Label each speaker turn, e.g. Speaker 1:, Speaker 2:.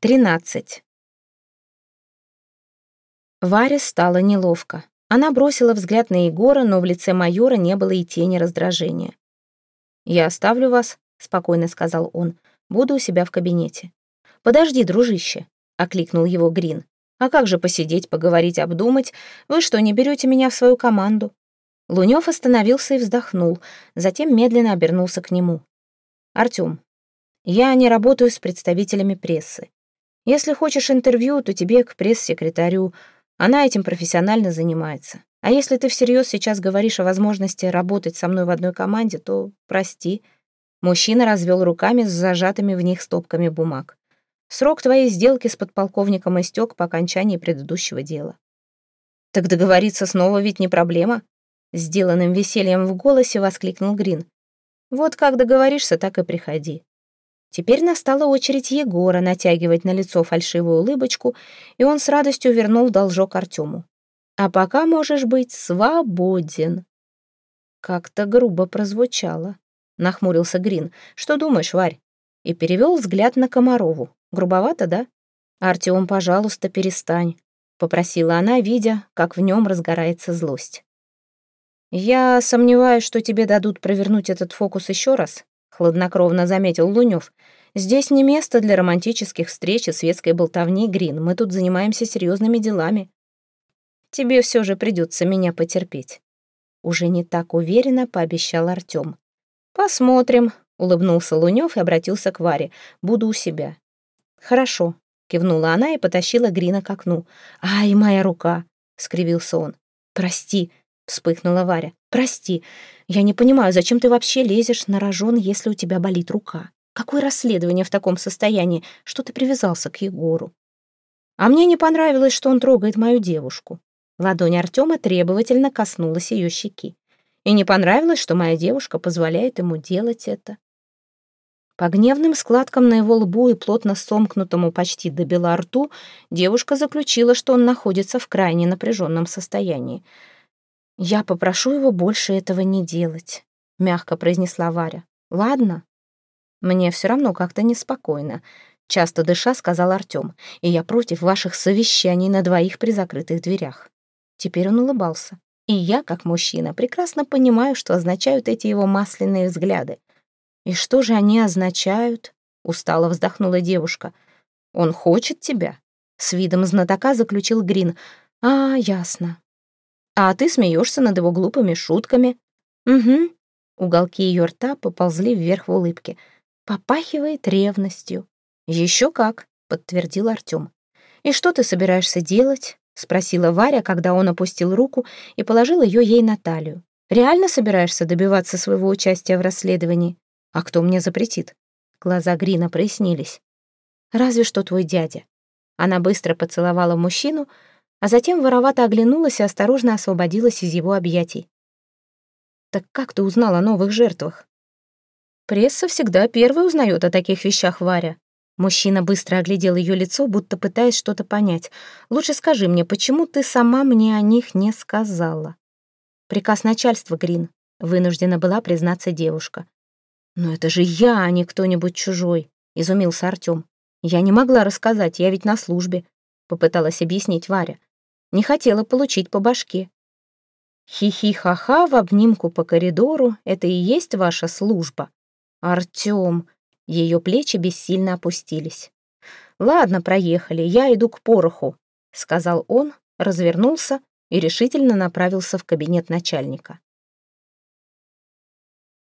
Speaker 1: 13. Варе стало неловко. Она бросила взгляд на Егора, но в лице майора не было и тени раздражения. «Я оставлю вас», — спокойно сказал он. «Буду у себя в кабинете». «Подожди, дружище», — окликнул его Грин. «А как же посидеть, поговорить, обдумать? Вы что, не берете меня в свою команду?» Лунёв остановился и вздохнул, затем медленно обернулся к нему. «Артём, я не работаю с представителями прессы. Если хочешь интервью, то тебе к пресс-секретарю. Она этим профессионально занимается. А если ты всерьез сейчас говоришь о возможности работать со мной в одной команде, то прости». Мужчина развел руками с зажатыми в них стопками бумаг. «Срок твоей сделки с подполковником истек по окончании предыдущего дела». «Так договориться снова ведь не проблема?» Сделанным весельем в голосе воскликнул Грин. «Вот как договоришься, так и приходи. Теперь настала очередь Егора натягивать на лицо фальшивую улыбочку, и он с радостью вернул должок Артему. «А пока можешь быть свободен». Как-то грубо прозвучало, нахмурился Грин. «Что думаешь, Варь?» И перевел взгляд на Комарову. «Грубовато, да?» «Артем, пожалуйста, перестань», — попросила она, видя, как в нем разгорается злость. «Я сомневаюсь, что тебе дадут провернуть этот фокус еще раз», хладнокровно заметил Лунёв. «Здесь не место для романтических встреч и светской болтовни, Грин. Мы тут занимаемся серьезными делами. Тебе все же придется меня потерпеть». Уже не так уверенно пообещал Артём. «Посмотрим», — улыбнулся Лунёв и обратился к Варе. «Буду у себя». «Хорошо», — кивнула она и потащила Грина к окну. «Ай, моя рука!» — скривился он. «Прости», — вспыхнула Варя. «Прости, я не понимаю, зачем ты вообще лезешь на рожон, если у тебя болит рука? Какое расследование в таком состоянии, что ты привязался к Егору? А мне не понравилось, что он трогает мою девушку. Ладонь Артема требовательно коснулась ее щеки. И не понравилось, что моя девушка позволяет ему делать это. По гневным складкам на его лбу и плотно сомкнутому почти до бела рту девушка заключила, что он находится в крайне напряженном состоянии — «Я попрошу его больше этого не делать», — мягко произнесла Варя. «Ладно?» «Мне все равно как-то неспокойно», — часто дыша сказал Артем. «И я против ваших совещаний на двоих при закрытых дверях». Теперь он улыбался. И я, как мужчина, прекрасно понимаю, что означают эти его масляные взгляды. «И что же они означают?» — устало вздохнула девушка. «Он хочет тебя?» — с видом знатока заключил Грин. «А, ясно а ты смеешься над его глупыми шутками. Угу. Уголки ее рта поползли вверх в улыбке. Попахивает ревностью. Еще как, подтвердил Артем. И что ты собираешься делать? спросила Варя, когда он опустил руку и положил ее ей на талию. Реально собираешься добиваться своего участия в расследовании? А кто мне запретит? Глаза Грина прояснились. Разве что твой дядя. Она быстро поцеловала мужчину, а затем воровато оглянулась и осторожно освободилась из его объятий. «Так как ты узнал о новых жертвах?» «Пресса всегда первой узнает о таких вещах, Варя». Мужчина быстро оглядел ее лицо, будто пытаясь что-то понять. «Лучше скажи мне, почему ты сама мне о них не сказала?» «Приказ начальства, Грин», — вынуждена была признаться девушка. «Но это же я, а не кто-нибудь чужой», — изумился Артем. «Я не могла рассказать, я ведь на службе», — попыталась объяснить Варя. Не хотела получить по башке. Хи-хи-ха-ха в обнимку по коридору — это и есть ваша служба. Артём. Ее плечи бессильно опустились. «Ладно, проехали, я иду к пороху», — сказал он, развернулся и решительно направился в кабинет начальника.